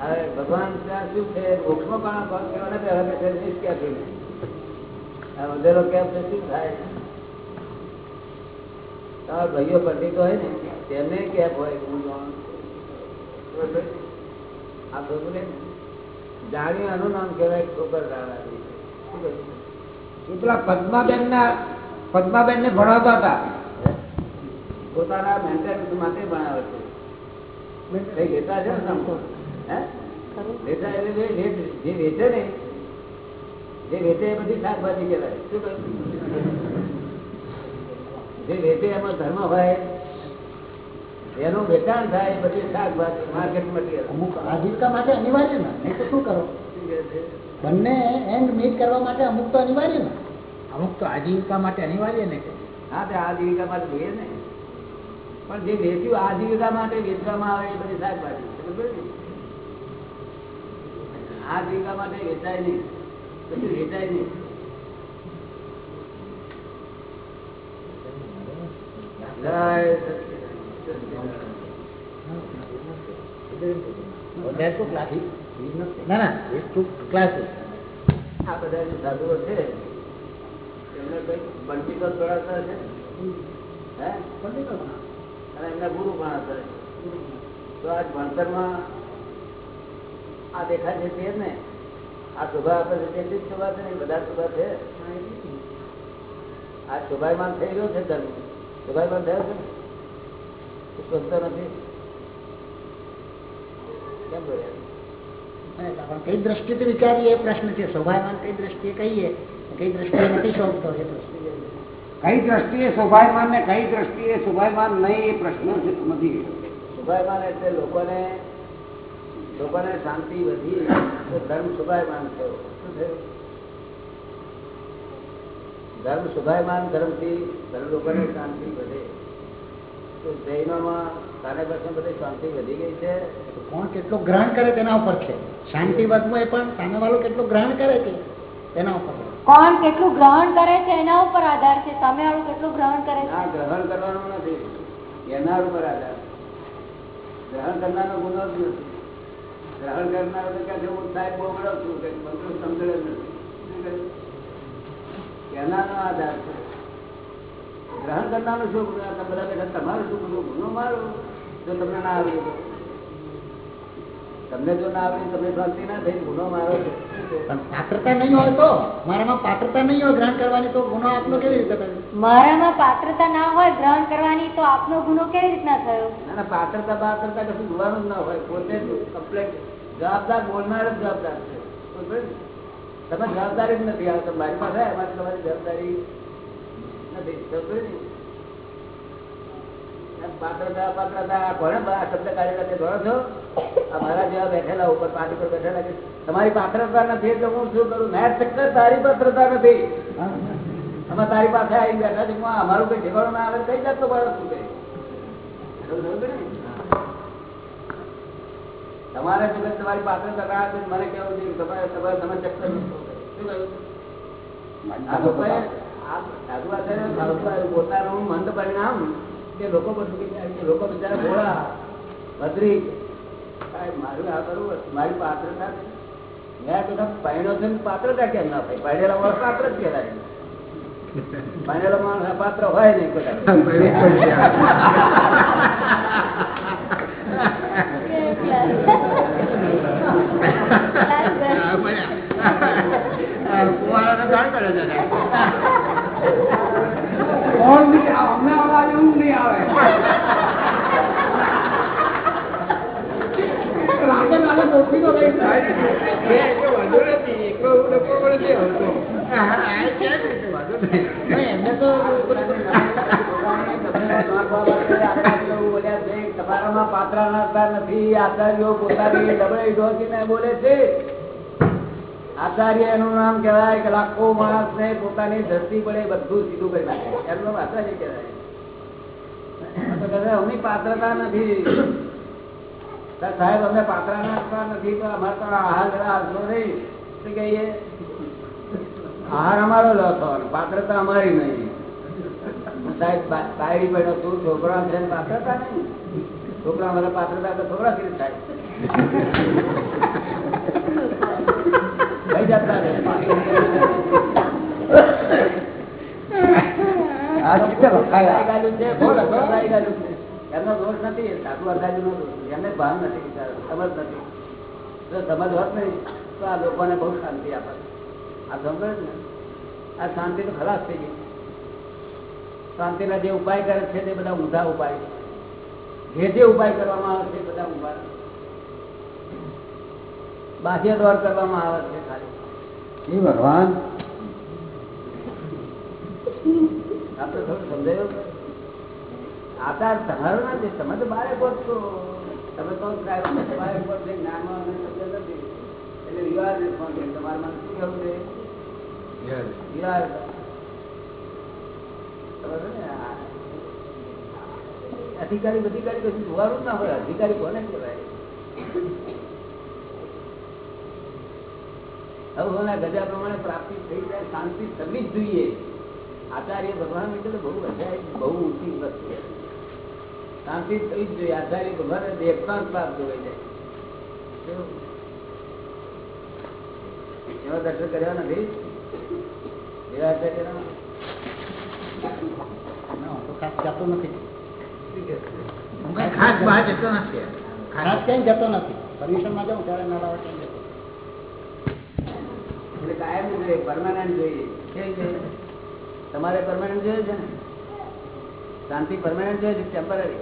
હવે ભગવાન ત્યાં શું છે? મોક્ષમાં પણ આ કેવા કહેવાના હવે છે નિષ્ક્યાથી નહીં. આ વધેલો કેપ છે? શું થાય? તમારા ભાઈઓ પંડિત હોય ને, તેમને કેપ હોય? હું જાણું આ બધું પ્રભુને જાણ્યું આનું નામ કહેવાય ઠોકર દાદાજી. પેલા પદ્માબેન ના પદ્માબેન ને ભણાવતા હતા. પોતાના મેન્ટેનન્સ માટે ભણાવે છે. લેતા છે જે વેચે ને જે વેચે એ બધી શાકભાજી કહેવાય. શું કહ્યું જે વેચે એમાં ધર્મ હોય એનું વેચાણ થાય પછી શાકભાજી માર્કેટ મટીરિયલ અમુક આજીવિકા માટે અનિવાર્ય ને નહીં તો શું કરો? બંને એન્ડ મીટ કરવા માટે અમુક તો અનિવાર્ય ને. અમુક તો આજીવિકા માટે અનિવાર્ય ને હા તે આજીવિકા માટે જોઈએ ને. પણ જે વેચ્યું આજીવિકા માટે વેચવામાં આવે એ બધી શાકભાજી આજીવિકા માટે વેચાય નહીં પછી વેચાય નહીં. જય. ના ના ક્લાસીસ આ બધા જે સાધુઓ છે એમને કઈ પંડિતો ગણાતા છે? હે? અને એમના ગુરુ ગણાતા છે. તો આજ ભણતરમાં આ દેખાય છે તે ને? આ શોભા આપે છે તેટલી જ શોભા છે ને? બધા શોભા છે. આ શોભાયમાન થઈ ગયો છે ધર્મ. શોભાયમાન થયો છે ને? શોધતો નથી કેમ બોલ્યા પણ કઈ દ્રષ્ટિથી વિચારીએ એ પ્રશ્ન છે શોભાયમાન કઈ દ્રષ્ટિએ કહીએ કઈ દ્રષ્ટિએ નથી શોભતો એ પ્રશ્ન કઈ દ્રષ્ટિએ શોભાયમાન ને કઈ દ્રષ્ટિએ શોભાયમાન નહીં એ પ્રશ્ન છે નથી શુભાયમાન એટલે લોકોને લોકોને શાંતિ વધી તો ધર્મ શુભાયમાન થયો. શું થયું? ધર્મ શુભાયમાન ધર્મથી ધર્મ લોકોને શાંતિ વધે. કોણ કેટલું ગ્રહણ કરે તેના ઉપર છે? શાંતિ વધવું એ પણ સામે વાળો કેટલું ગ્રહણ કરે છે તેના ઉપર કોણ કેટલું ગ્રહણ કરે છે એના ઉપર આધાર છે? સામે વાળું કેટલું ગ્રહણ કરે છે? ગ્રહણ કરવાનું નથી. એના ઉપર આધાર. ગ્રહણ કરનારો ગુનો જ નથી. ગ્રહણ કરનાર તો ક્યાં હું સાહેબ બોગડો છું કે બધું સમજણ નથી. એના આધાર છે. ગ્રહણ કરનારનો શું બધા તમારું શું ગુનો ગુનો મારો? જો તમને ના આવડે તમને જો ના આવડે તમને ભક્તિ ના થઈ ગુનો મારો છે શું છે? પણ પાત્રતા નહીં હોય તો? મારામાં પાત્રતા નહીં હોય ગ્રહણ કરવાની તો ગુનો આપનો કેવી રીતે થયો? મારામાં પાત્રતા ના હોય ગ્રહણ કરવાની તો આપનો ગુનો કેવી રીતના થયો? ના પાત્રતા પાત્રતા કશું જોવાનું જ ના હોય. પોતે કમ્પ્લેટ જવાબદાર બોલનાર જ જવાબદાર છે. તમે જવાબદારી જ નથી આવતો. મારી પાસે તમારી જવાબદારી નથી બરોબર તમારી પાત્રતા નથી એટલે હું શું કરું મેં ચક્કર તારી પાત્રતા નથી અમે તારી પાસે આવી બેઠા છે અમારું કઈ ઠેકાણું ના આવે કઈ જાતનો માણસ શું બરોબર ને? તમારે જો તમારી પાત્ર ના મને કેવું છે તમારે તમે ચક્કર શું કહ્યું પોતાનું મંદ પરિણામ કે લોકો બધું લોકો બિચારા ભોળા ભદ્રી. મારું આ કરવું મારી પાત્રતા. મેં કીધું પહેણો છે પાત્રતા કેમ ના થાય પહેણેલા માણસ પાત્ર જ કહેવાય. પહેણેલો માણસ અપાત્ર હોય નહીં કોણ નહીં આવે? અમને અવાજ એવું નહીં આવે. તમારામાં પાત્રતા નથી આચાર્યો પોતાની ડબડે ઢોકીને બોલે છે. આચાર્ય એનું નામ કહેવાય કે લાખો માણસ ને પોતાની ધરતી પડે બધું સીધું કરી નાખે. એનું નામ આચાર્ય કહેવાય. અમની પાત્રતા નથી. સાહેબ અમે પાત્રતા નથી, તો અમારે તો આહાર જરા શું કહીએ? આહાર અમારો લો થવાનો પાત્રતા અમારી નહીં. સાહેબ બાયડી પડ્યો છું છોકરા છે પાત્રતા નહીં. છોકરા મારા પાત્રતા તો છોકરા થી થાય એમનો દોષ નથી દોષ એમને ભાન નથી નથી. જો સમજ હોત નહીં તો આ લોકોને બહુ શાંતિ આપે આ સમજે ને? આ શાંતિ તો ખલાસ થઈ ગઈ. શાંતિના જે ઉપાય કરે છે તે બધા ઊંધા ઉપાય જે જે ઉપાય કરવામાં આવે છે બધા ઊંધા. બાહ્ય દોર કરવામાં આવે છે ખાલી. એ ભગવાન. આપણે થોડું સમજાયું? આધાર તમારો નથી તમે તો બારે પોત છો. તમે તો બારે પોત છે જ્ઞાનમાં અમને શબ્દ નથી. એટલે વિવાર રિસ્પોન્સિબલ તમારે મને શું છે? વિવાર ને? અધિકારી અધિકારી કશું જોવાનું જ ના હોય. અધિકારી કોને કહેવાય? અવના ગજા પ્રમાણે પ્રાપ્તિ થઈ જાય, શાંતિ થવી જ જોઈએ. આચાર્ય ભગવાન એટલે બહુ વધારે બહુ ઊંચી વસ્તુ શાંતિ થવી જ જોઈએ. આચાર્ય ભગવાન દેખતા પ્રાપ્ત હોય જાય એવા દર્શન કર્યા નથી? એવા આચાર્ય નથી? ખાસ જતો નથી. પરમિશનમાં જાઉં ત્યારે મેળાવા ક્યાંય જતો. એટલે કાયમ જોઈએ. પરમાનન્ટ જોઈએ તમારે પરમાનન્ટ જોઈએ છે ને? શાંતિ પરમાનન્ટ જોઈએ છે ટેમ્પરરી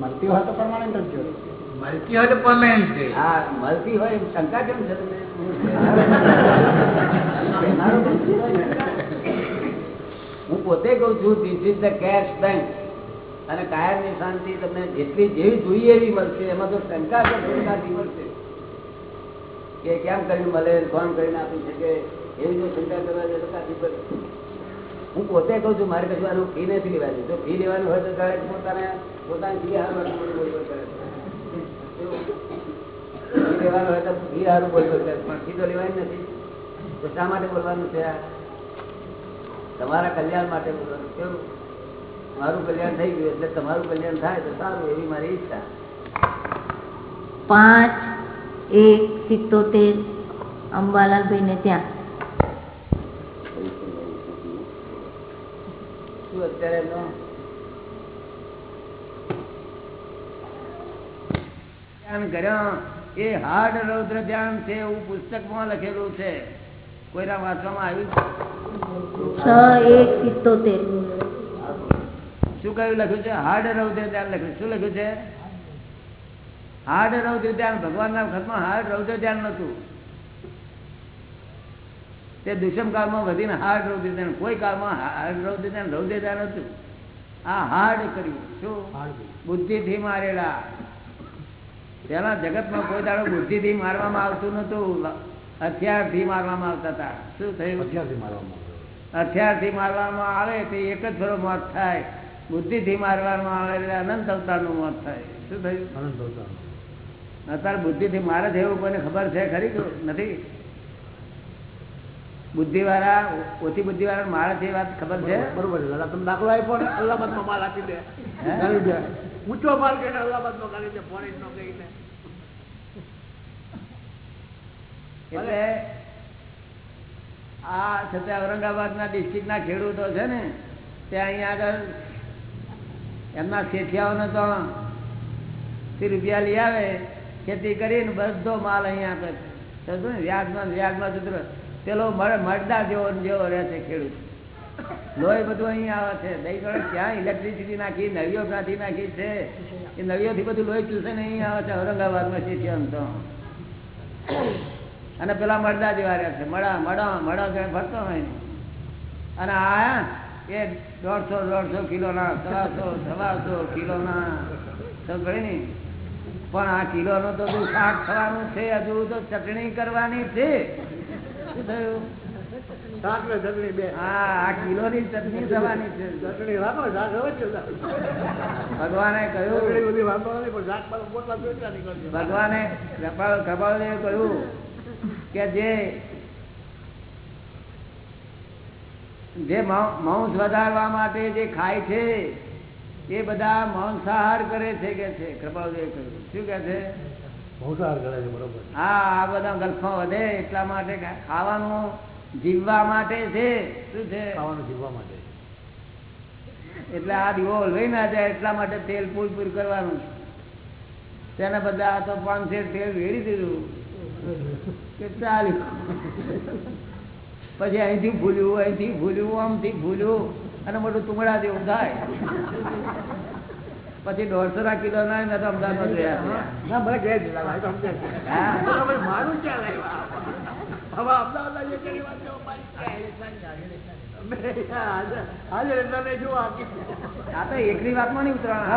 મળતી હોય તો પરમાનન્ટ જ જોઈએ. મળતી હોય તો પરમાનન્ટ છે હા મળતી હોય એમ શંકા કેમ છે તમને. હું પોતે કઉ છું this is the cash bank અને કાયમની શાંતિ તમને જેટલી જેવી જોઈએ એવી મળશે. એમાં તો શંકા કે મળશે. કે કેમ કરીને મળે કોણ કરીને આપી શકે એવી જો શંકા કરવા જાય તો કાથી પડે હું પોતે કહું છું, મારે કશું ફી નથી લેવાની. જો ફી લેવાનું હોય તો ત્યારે પોતાને પોતાની ફી હાર ફી લેવાનું હોય તો ફી હારું બોલ બોલ કરે. પણ ફી તો લેવાની નથી. તો શા માટે બોલવાનું છે તમારા કલ્યાણ માટે બોલવાનું કેવું? મારું કલ્યાણ થઈ ગયું, એટલે તમારું કલ્યાણ થાય તો સારું, એવી મારી ઈચ્છા. પાંચ એક સિત્તોતેર અંબાલાલભાઈને ત્યાં. ધ્યાન કર્યા? એ હાર્ડ રૌદ્ર ધ્યાન છે એવું પુસ્તકમાં લખેલું છે. કોઈના વાંચવામાં આવ્યું છ? એક સિત્તોતેર. શું કયું લખ્યું છે? હાર્ડ રૌદ્ર ધ્યાન લખ્યું શું લખ્યું છે? હાર્ડ રૌદ્ર ધ્યાન ભગવાનના વખતમાં હાર્ડ રૌદ્ર ધ્યાન નતું તે દુષ્મ કાળમાં વધીને હાર્ડ રૌદ્ર ધ્યાન કોઈ કાળમાં હાર્ડ રૌદ્ર ધ્યાન રૌદ્ર ધ્યાન હતું. આ હાર્ડ કર્યું. શું? બુદ્ધિથી મારેલા. પેલા જગતમાં કોઈ દાડો બુદ્ધિથી મારવામાં આવતું નતું હથિયારથી મારવામાં આવતા હતા. શું થયું? હથિયારથી મારવામાં આવે તે એક જ થોડો મોત થાય. બુદ્ધિથી મારવામાં આવે એટલે અનંત અવતારનું મોત થાય. શું થયું? અત્યારે બુદ્ધિથી મારે છે એવું કોઈને ખબર છે ખરી કે નથી? બુદ્ધિવાળા ઓછી બુદ્ધિવાળા મારે છે વાત ખબર છે? બરોબર દાદા તમે દાખલો આપ્યો ને અલ્હાબાદમાં માલ આપી દે. ઊંચો માલ કહીને અલ્હાબાદમાં કરી દે ફોરેન નો કહીને એટલે આ છતાં ઔરંગાબાદના ડિસ્ટ્રિક્ટના ખેડૂતો છે ને તે અહીંયા આગળ એમના શેઠિયાઓને તો રૂપિયા લઈ આવે. ખેતી કરીને બધો માલ અહીંયા આગળ. સમજો ને વ્યાજમાં વ્યાજમાં જતો પેલો મળે જેવો જેવો રહે છે ખેડૂત. લોહી બધું અહીંયા આવે છે. દહીં ગણે ક્યાં ઇલેક્ટ્રિસિટી નાખી નવીઓ ક્યાંથી નાખી છે. એ નવીઓથી બધું લોહી ચૂસે ને અહીં આવે છે ઔરંગાબાદમાં શેઠિયાઓને તો. અને પેલા મળદા જેવા રહ્યા છે. મળા મળા મળા કે ફરતો હોય. અને આ એ દોઢસો દોઢસો કિલોના, સવાસો સવાસો કિલોના. તો ગણી પણ આ કિલોનો તો શાક થવાનું છે હજુ તો ચટણી કરવાની છે. શું થયું? શાક ને ચટણી બે. હા આ કિલોની ચટણી થવાની છે. ચટણી રાખો શાક હવે ભગવાને કહ્યું. બધી પણ શાક ભગવાને કપાળ કહ્યું કે જે જે મૌ- માંસ વધારવા માટે જે ખાય છે એ બધા માંસાહાર કરે છે કે છે? કૃપાળદેવે કહ્યું. શું કે છે? ભૂસાર કરે છે બરોબર. હા આ બધા ગલ્ફો વધે એટલા માટે ખાવાનું જીવવા માટે છે. શું છે? ખાવાનું જીવવા માટે. એટલે આ દીવો લઈ ના જાય એટલા માટે તેલ પૂર પૂર કરવાનું તેના બદલે આ તો પાંચસેર તેલ વેડી દીધું. કે ચાલ્યું. પછી અહીંથી ભૂલ્યું અહીંથી ભૂલ્યું આમથી ભૂલ્યું. અને મોટું તુમડા જેવું થાય. પછી દોઢસો ના કિલો ના તો અમદાવાદ. ના તો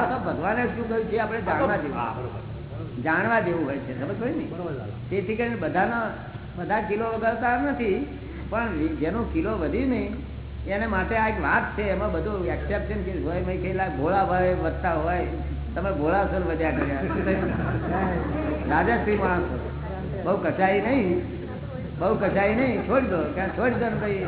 તો ભગવાને શું કહ્યું છે આપણે જાણવા જેવું. જાણવા જેવું હોય છે સમજ પડી ને? તેથી કરીને બધાના બધા કિલો વગાડતા નથી પણ જેનો કિલો વધી નહીં એને માટે આ એક વાત છે, એમાં બધું એક્સેપ્શન કે હોય મેં કહેલા, ભોળા ભાઈ વધતા હોય, તમે ભોળા સર વધ્યા કર્યા. રાજાશ્રી માણસો. બહુ કચાઈ નહીં, બહુ કચાઈ નહીં, છોડી દો ક્યાં છોડી દો ભાઈ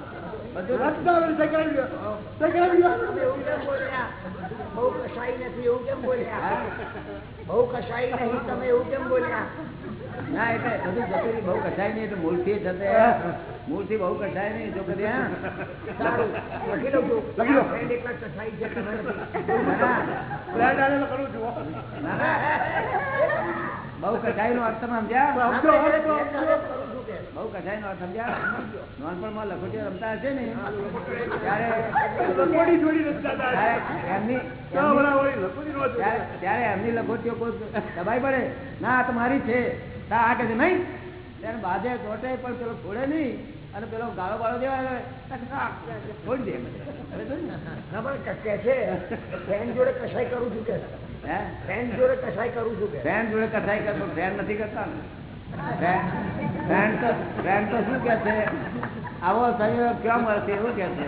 બહુ કસાઈ નથી એવું કેમ બોલ્યા? બહુ કસાઈ નહીં તમે એવું કેમ બોલ્યા? ના એટલે બધું જતું બહુ કસાય નહીં એટલે મૂળથી બહુ કસાય નહીં જો કદી લખી લઉં છું. લખી લો. ફ્રેન્ડ એકલા કસાઈ છે. ના, કરું છું. બહુ અર્થ સમજ્યા? બહુ કસાય નો નાનપણમાં લખોટીઓ રમતા હશે ને? ત્યારે એમની લખોટીઓ કોઈ દબાઈ પડે? ના આ તો મારી છે. આ કે છે નહીં? ત્યારે બાજે ચોટે પણ પેલો છોડે નહીં. અને પેલો ગાળો બાળો દેવા છોડી દે. કે છે ફ્રેન્ડ જોડે કસાઈ કરું છું કે? ફ્રેન્ડ જોડે કસાઈ કરું છું કે? ફ્રેન્ડ જોડે કસાઈ કરતો ફ્રેન્ડ નથી કરતા ને? ફ્રેન્ડ તો શું કે છે? આવો સંયોગ ક્યાં મળશે એવું કે છે?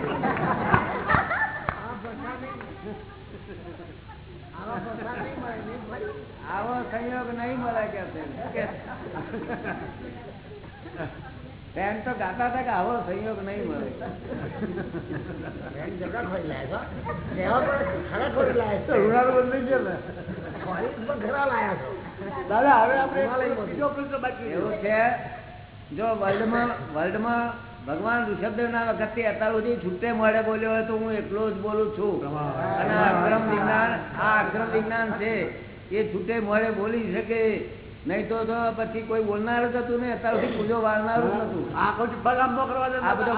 આવો સંયોગ નહીં મળે કે છે? ફ્રેન્ડ તો ગાતા હતા કે આવો સંયોગ નહીં મળે. ફ્રેન્ડ જબરા ખોરી લાયા છો. ખરા છો બંધ ગયું ને. ખોરી પણ ખરા લાયા છો. દાદા હવે આપણે બીજો પ્રશ્ન બાકી એવું છે? જો વર્લ્ડમાં વર્લ્ડમાં ભગવાન ઋષભદેવ ના વખત અત્યાર સુધી છૂટે મળે બોલ્યો હોય તો હું એકલો જ બોલું છું. અને અક્રમ વિજ્ઞાન આ અક્રમ વિજ્ઞાન છે. એ છૂટે મળે બોલી શકે. નહીં તો પછી કોઈ બોલનાર જ હતું ને અત્યાર સુધી પૂજો વાળનારું જ નતું. આ બધો.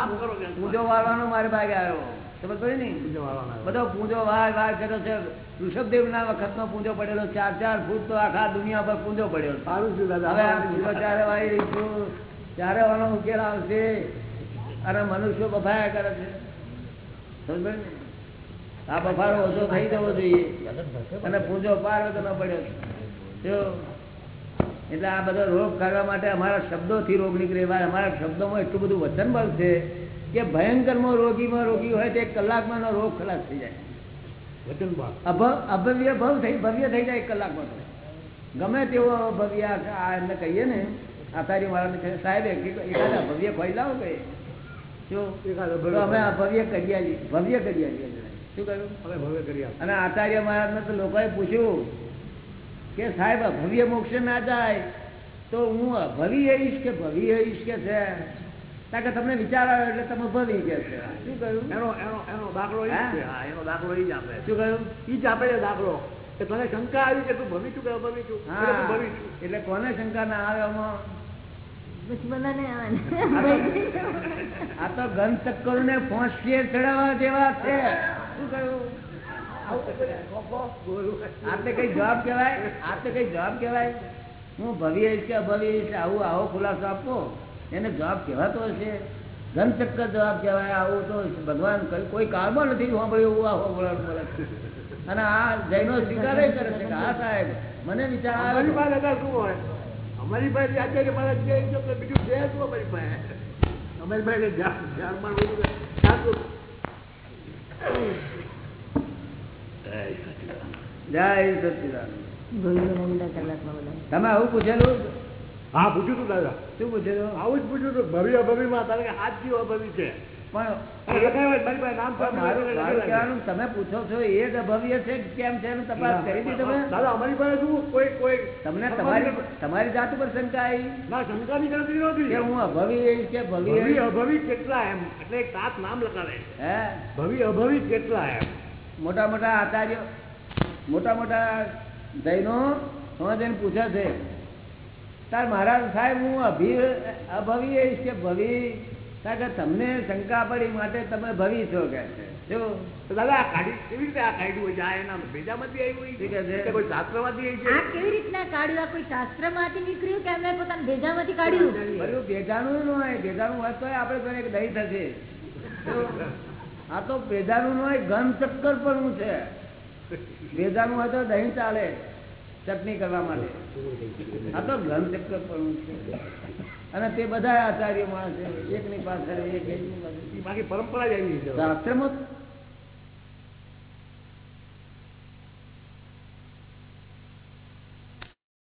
પૂજો વાળવાનો મારે ભાગે આવ્યો. સમજ પડી ને બીજો વાળવાનો આવ્યો. બધો પૂંજો વાર વાર કર્યો છે. ઋષભદેવ ના વખત નો પૂંજો પડેલો ચાર ચાર ફૂટ તો આખા દુનિયા પર પૂંજો પડેલો છે. સારું છે દાદા. હવે આ પૂંજો ચારે વાળી રહીશું ચારે આનો ઉકેલ આવશે. અને મનુષ્યો બફાયા કરે છે. સમજ ને? આ બફારો ઓછો થઈ જવો જોઈએ. અને પૂંજો પાર ન પડ્યો જો. એટલે આ બધો રોગ કરવા માટે અમારા શબ્દોથી રોગ નીકળે. અમારા શબ્દોમાં એટલું બધું વચન બળ છે કે ભયંકરમાં રોગીમાં રોગી હોય તો એક કલાકમાં એનો રોગ ખલાસ થઈ જાય વચન બાદ. અભ અભવ્ય ભવ થઈ ભવ્ય થઈ જાય એક કલાકમાં તો. ગમે તેવો અભવ્ય આ આ એમને કહીએ ને આચાર્ય મારાને કહે સાહેબ એક એકાદ અભવ્ય ખોઈ લાવો કે શું એકાદ તો અભવ્ય અમે અભવ્ય કરી આલીએ ભવ્ય કરી આલીએ શું કહ્યું હવે ભવ્ય કરી આપો. અને આચાર્ય મહારાજને તો લોકોએ પૂછ્યું કે સાહેબ અભવ્ય મોક્ષ ના જાય તો હું અભવી આવીશ કે ભવી આવીશ કે છે કારણ કે તમને વિચાર આવ્યો એટલે તમે ભરી ગયા છે. શું કહ્યું? એનો એનો એનો દાખલો ઈ છે. હા, એનો દાખલો એ જ આપે. શું કહ્યું? એ જ આપે છે દાખલો. કે તને શંકા આવી કે તું ભમી છું કે અભવી છું ભવી છું એટલે કોને શંકા ના આવે આમાં? આ તો ગન ચક્કર ને ફોંસીએ ચડાવવા જેવા છે. શું કહ્યું? આતે કઈ જવાબ કેવાય આતે કઈ જવાબ કેવાય હું ભવી આવીશ કે અભવી આવું આવો ખુલાસો આપો. એને જવાબ કહેવાતો હશે. ઘનચક્કર જવાબ કહેવાય આવું તો ભગવાન કઈ- કોઈ કાળમાં નથી સાંભળ્યું એવું આવો બોલાવ બોલે અને આ જૈનો સ્વીકાર કરે છે કે હા સાહેબ મને વિચાર અમારી પાસે દાદા શું હોય? અમારી પાસે આચાર્ય મહારાજ જે છે બીજું છે શું અમારી પાસે? અમારી પાસે ધ્યાનમાં જય સચિદાન ગોવિંદનંદ કલાકમાં બધા તમે આવું પૂછેલું? હા પૂછ્યું હતું દાદા? શું પૂછ્યું આવું જ પૂછ્યું હતું ભવ્ય અભવિમાં તારે કે હાથ જીવ અભવિ છે પણ તમે પૂછો છો એ જ અભવ્ય છે કેમ છે તપાસ કરી હતી તમે? દાદા અમારી પાસે શું? કોઈ કોઈ. તમને તમારી તમારી જાત ઉપર શંકા આવી? ના શંકાની ગણતરી નહોતી. કે હું અભવી કે ભવી અભવી કેટલા એમ? એટલે એક સાત નામ લખાવે હે? ભવિ અભવી કેટલા એમ? મોટા મોટા આચાર્ય મોટા મોટા જૈનો સમજઈને પૂછે છે. તાર મહારાજ સાહેબ હું અભિ અભવી રહીશ કે ભવી? કારણ કે તમને શંકા પડી માટે તમે ભવી છો કે છે. દાદા કાઢી કેવી રીતે આ કાઢ્યું હોય? આ એના ભેજામાંથી આવ્યું હોય? કે કોઈ શાસ્ત્રમાંથી આ આવ્યું છે કેવી રીતના કાઢ્યું? આ કોઈ શાસ્ત્રમાંથી નીકળ્યું કે એમને પોતાના ભેજામાંથી કાઢ્યું? બધું ભેજાનું ન હોય. ભેજાનું હોય તો આપણે તો એક દહીં થશે? આ તો ભેજાનું ન હોય ઘન ચક્કર પણ છે? વેદાનું હોય તો દહીં ચાલે. ચટણી કરવા માટે. આ તો ગ્રંથ પણ છે. અને તે બધા આચાર્ય માણસ છે એકની પાછળ એક બાકી પરંપરા જ આવી છે. શાસ્ત્રમાં